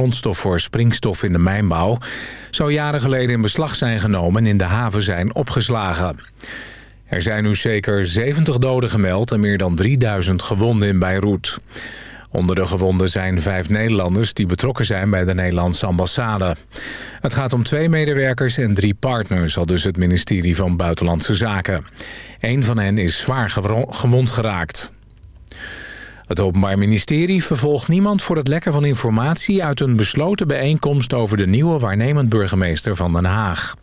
grondstof voor springstof in de mijnbouw... zou jaren geleden in beslag zijn genomen en in de haven zijn opgeslagen. Er zijn nu zeker 70 doden gemeld en meer dan 3000 gewonden in Beirut. Onder de gewonden zijn vijf Nederlanders die betrokken zijn bij de Nederlandse ambassade. Het gaat om twee medewerkers en drie partners, al dus het ministerie van Buitenlandse Zaken. Een van hen is zwaar gewond geraakt. Het Openbaar Ministerie vervolgt niemand voor het lekken van informatie... uit een besloten bijeenkomst over de nieuwe waarnemend burgemeester van Den Haag.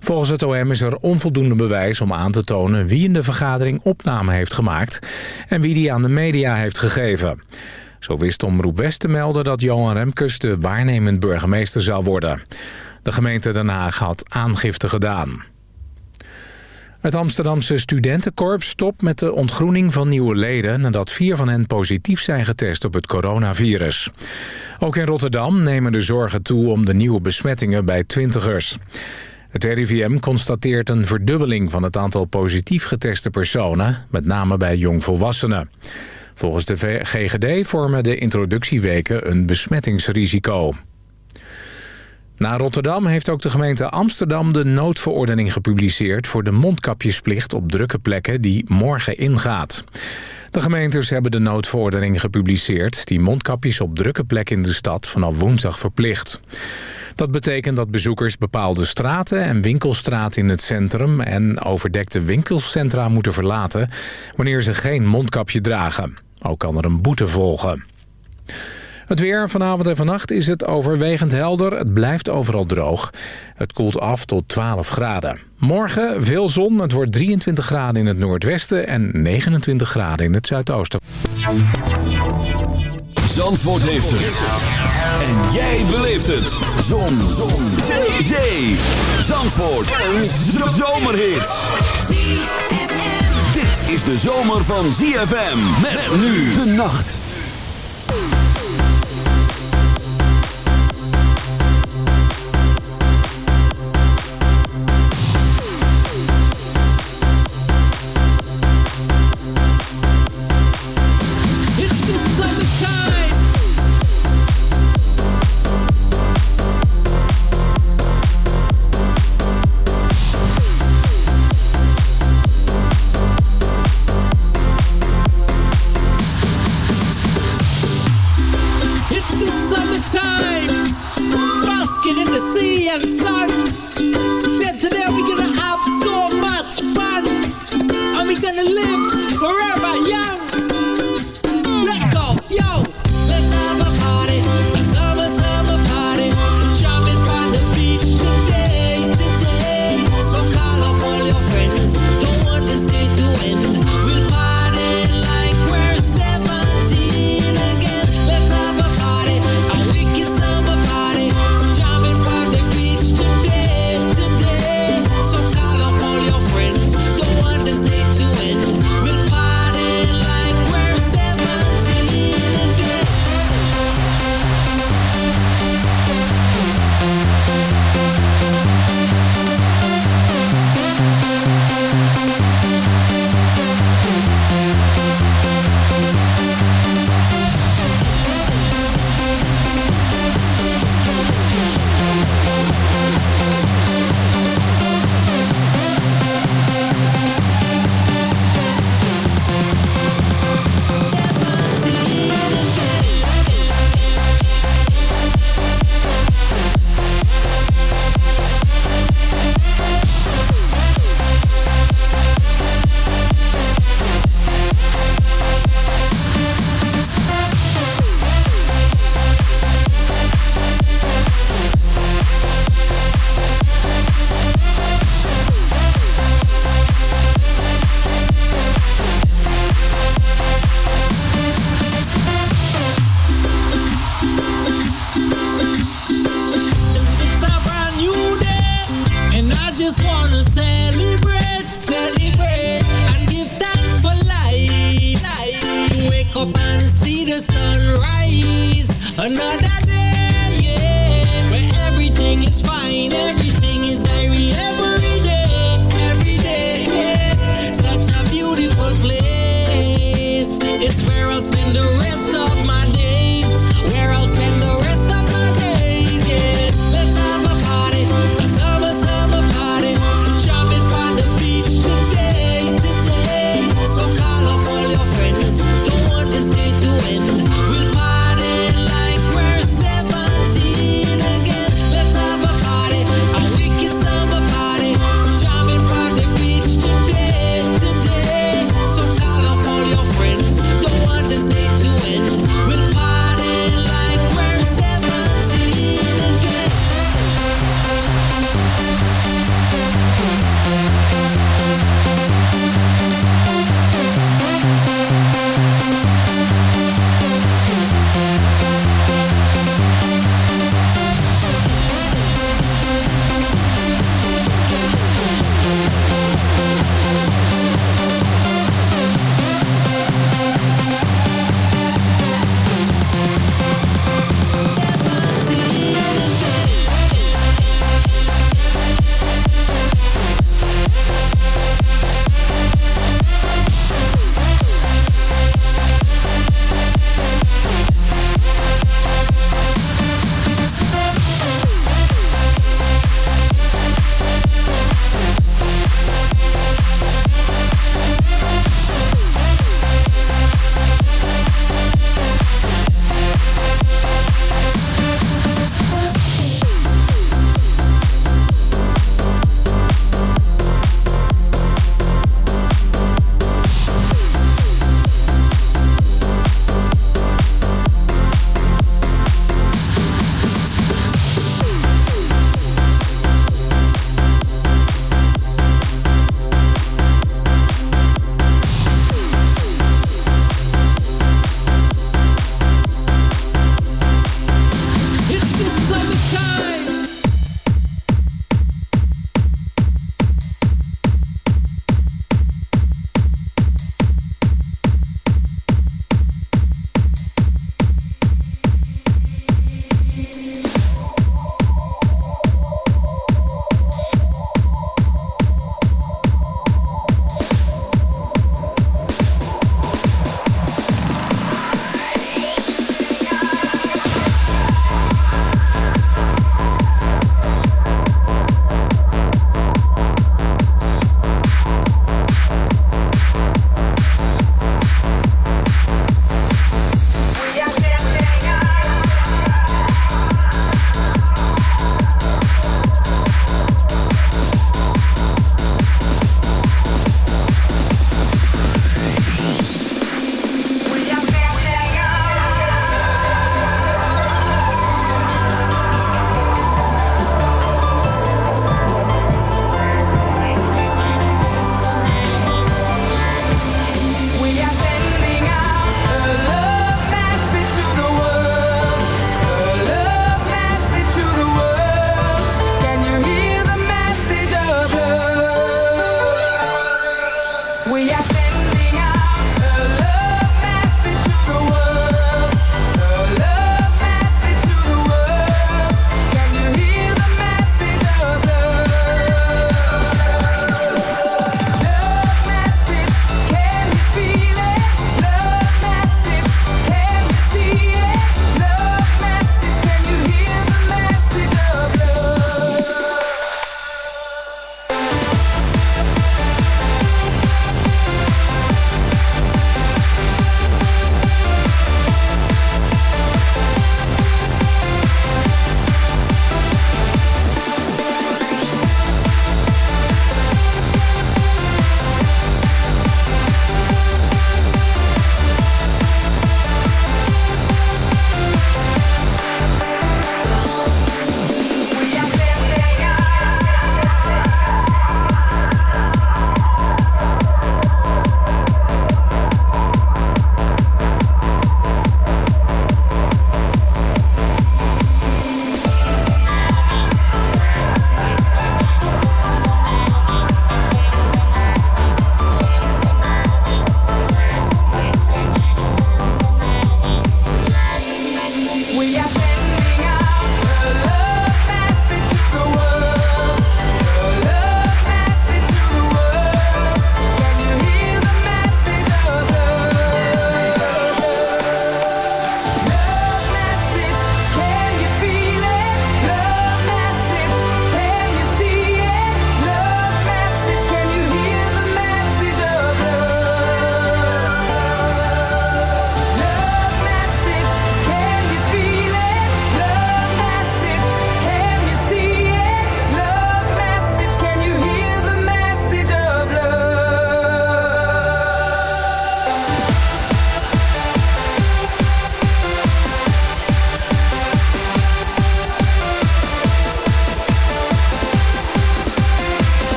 Volgens het OM is er onvoldoende bewijs om aan te tonen... wie in de vergadering opname heeft gemaakt... en wie die aan de media heeft gegeven. Zo wist Omroep West te melden dat Johan Remkes de waarnemend burgemeester zou worden. De gemeente Den Haag had aangifte gedaan. Het Amsterdamse studentenkorps stopt met de ontgroening van nieuwe leden... nadat vier van hen positief zijn getest op het coronavirus. Ook in Rotterdam nemen de zorgen toe om de nieuwe besmettingen bij twintigers. Het RIVM constateert een verdubbeling van het aantal positief geteste personen... met name bij jongvolwassenen. Volgens de GGD vormen de introductieweken een besmettingsrisico. Na Rotterdam heeft ook de gemeente Amsterdam de noodverordening gepubliceerd... voor de mondkapjesplicht op drukke plekken die morgen ingaat. De gemeentes hebben de noodverordening gepubliceerd... die mondkapjes op drukke plekken in de stad vanaf woensdag verplicht. Dat betekent dat bezoekers bepaalde straten en winkelstraten in het centrum... en overdekte winkelcentra moeten verlaten... wanneer ze geen mondkapje dragen. Ook kan er een boete volgen. Het weer vanavond en vannacht is het overwegend helder. Het blijft overal droog. Het koelt af tot 12 graden. Morgen veel zon. Het wordt 23 graden in het noordwesten en 29 graden in het zuidoosten. Zandvoort heeft het. En jij beleeft het. Zon. zon. Zee. Zee. Zandvoort. Een zomerhit. Dit is de zomer van ZFM. Met nu de nacht.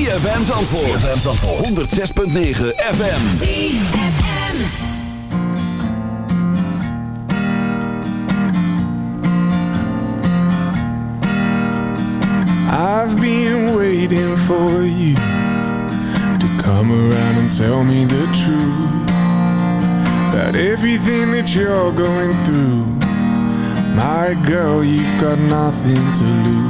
ZFM. ZFM Zandvoort. ZFM Zandvoort. 106.9 FM. ZFM. I've been waiting for you to come around and tell me the truth about everything that you're going through. My girl, you've got nothing to lose.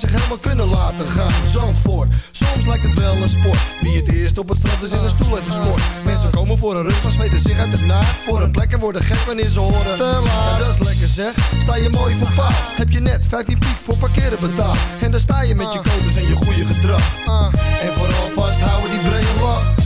Waar ze helemaal kunnen laten gaan. Zandvoort, soms lijkt het wel een sport. Wie het eerst op het strand is in een stoel heeft gescoord. Mensen komen voor een rust, maar zweten zich uit de naad. Voor een plek en worden gek wanneer ze horen. Te laat. dat is lekker zeg, sta je mooi voor paal. Heb je net 15 piek voor parkeren betaald. En dan sta je met je codes en je goede gedrag. En vooral vasthouden die brede lach.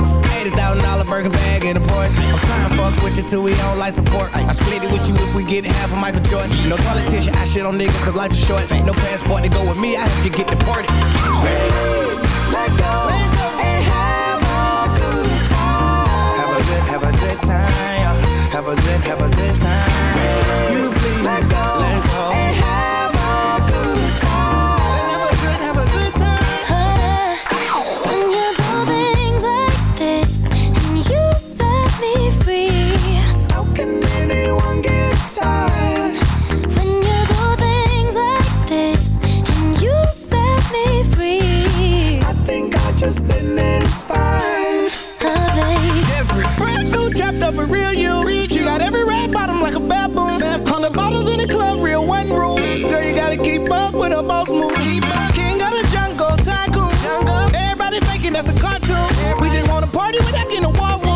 Eighty thousand dollar burger bag in a Porsche. I'm trying to fuck with you till we on life support. I split it with you if we get half of Michael Jordan. No politician, I shit on niggas cause life is short. No passport to go with me, I help you get deported. Raise, let go, and have a good time. Have a good, have a good time. Have a good, have a good time. You please, let go, that's a cartoon. We just wanna party with that in war.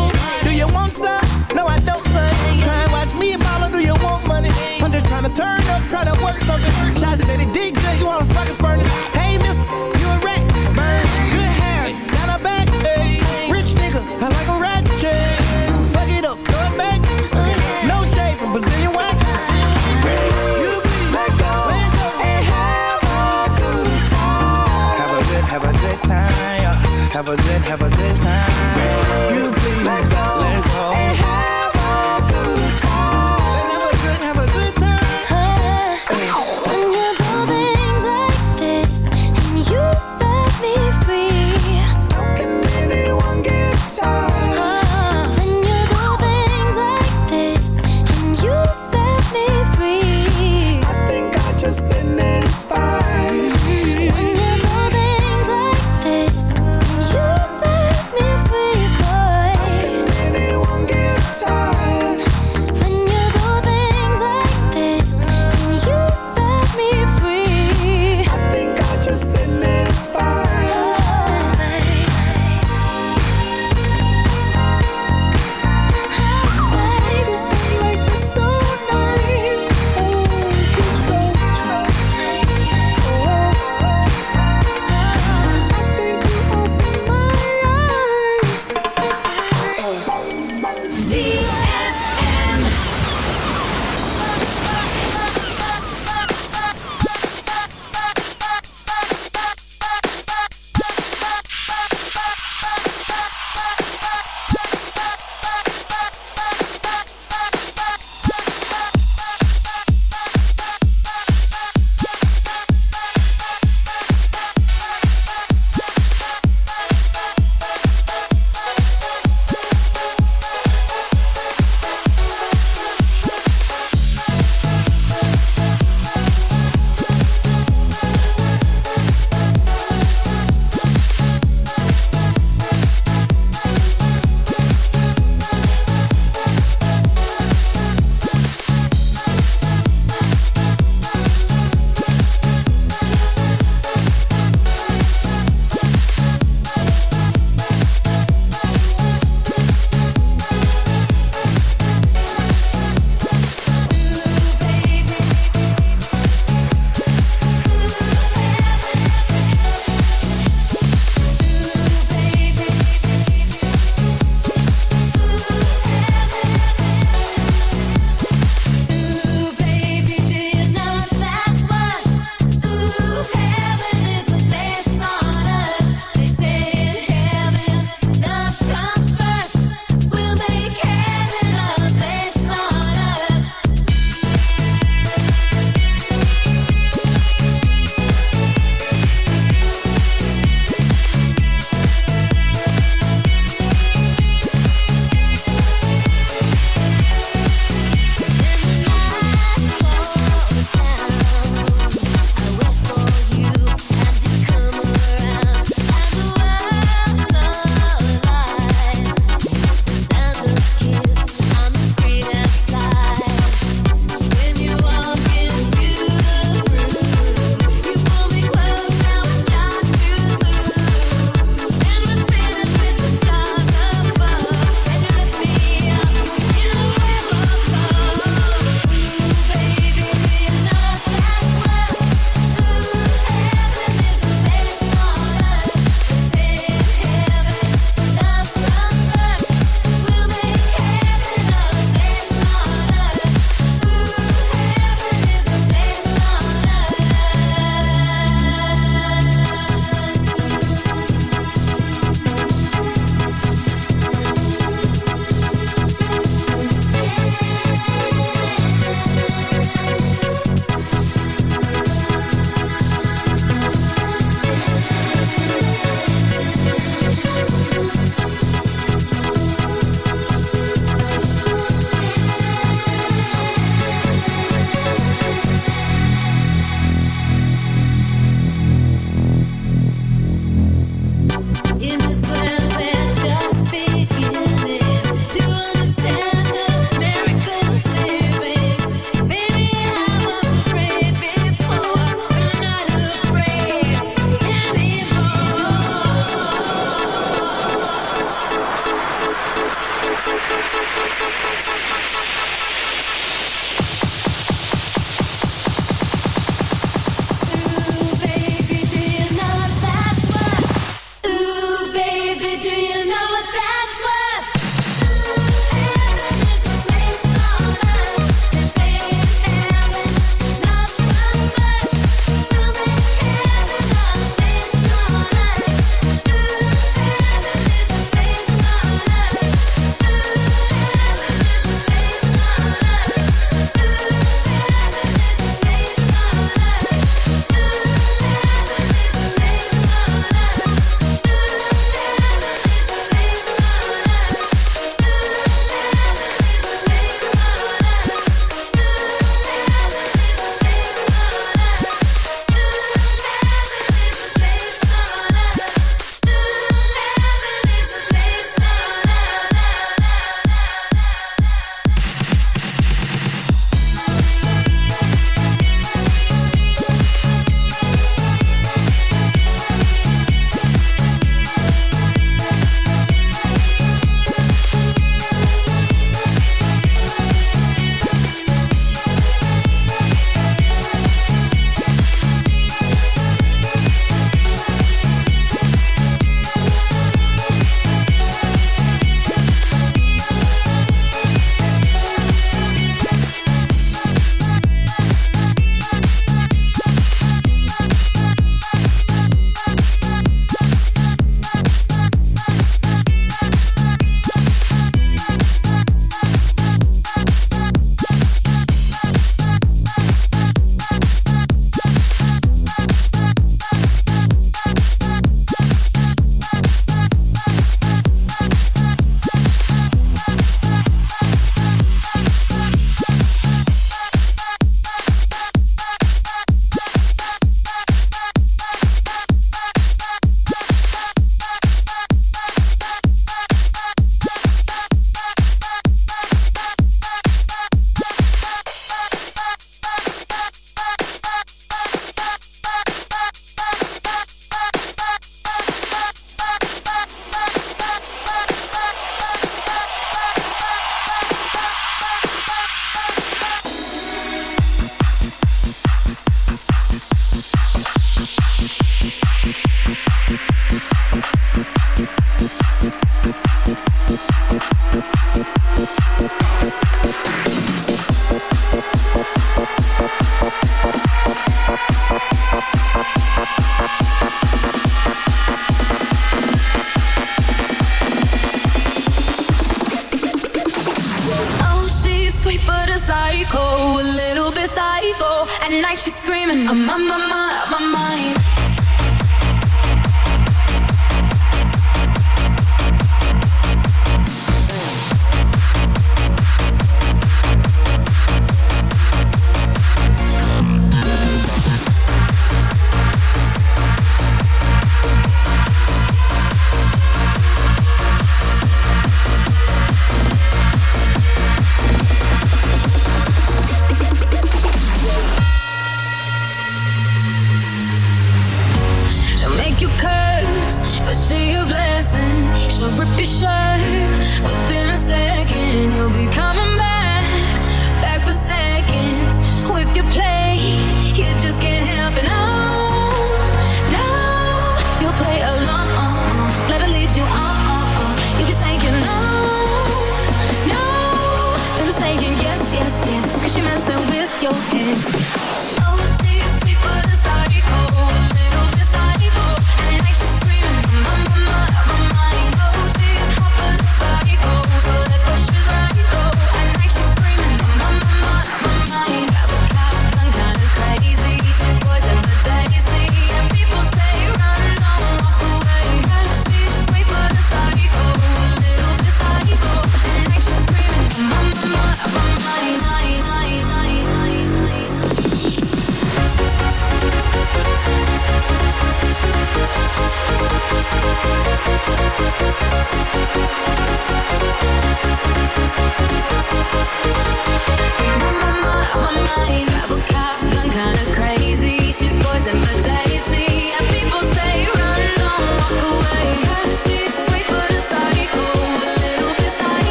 never, then have a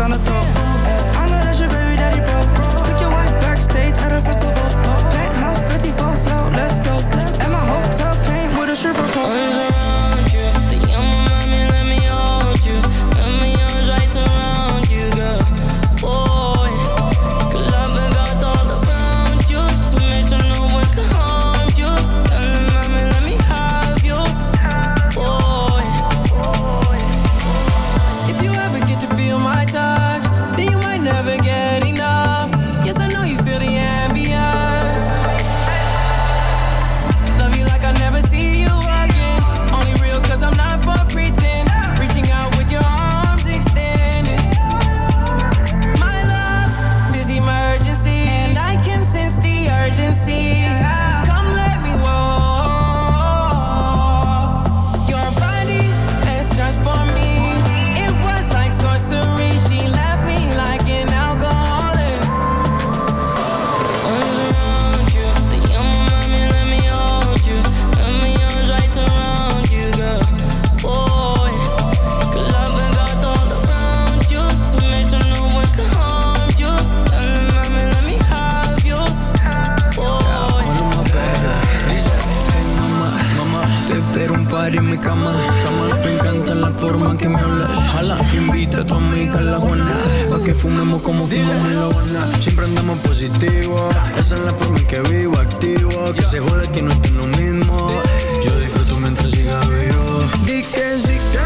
aan het Jamás me encanta la forma en que me hablas. Jala, invita a tu amiga a la Juana. Pa' que fumemos como fumamos en la Habana. Siempre andamos positivo. Esa es la forma en que vivo, activo. Que se jode que no estoy lo mismo. Yo disfruto mientras siga vivo. Di que, di que.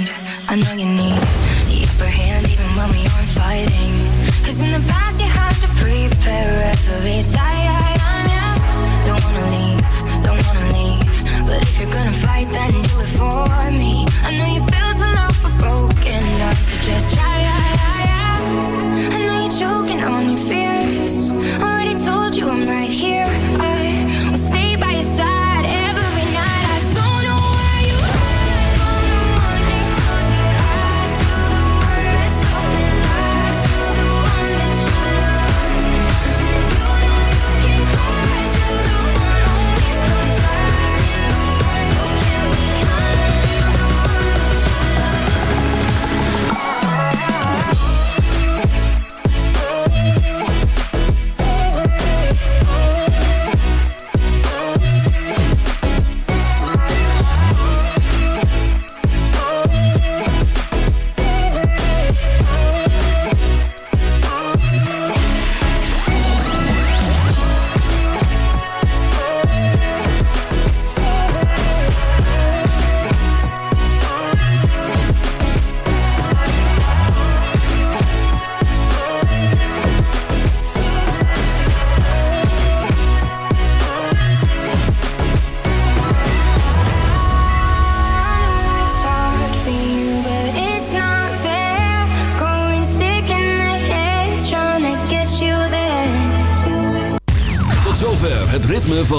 Need, I know you need the upper hand even when we aren't fighting. Cause in the past you had to prepare every time. Don't wanna leave, don't wanna leave. But if you're gonna fight, then do it for me. I know you built a love but broken up to just try. I know you're choking on your fears.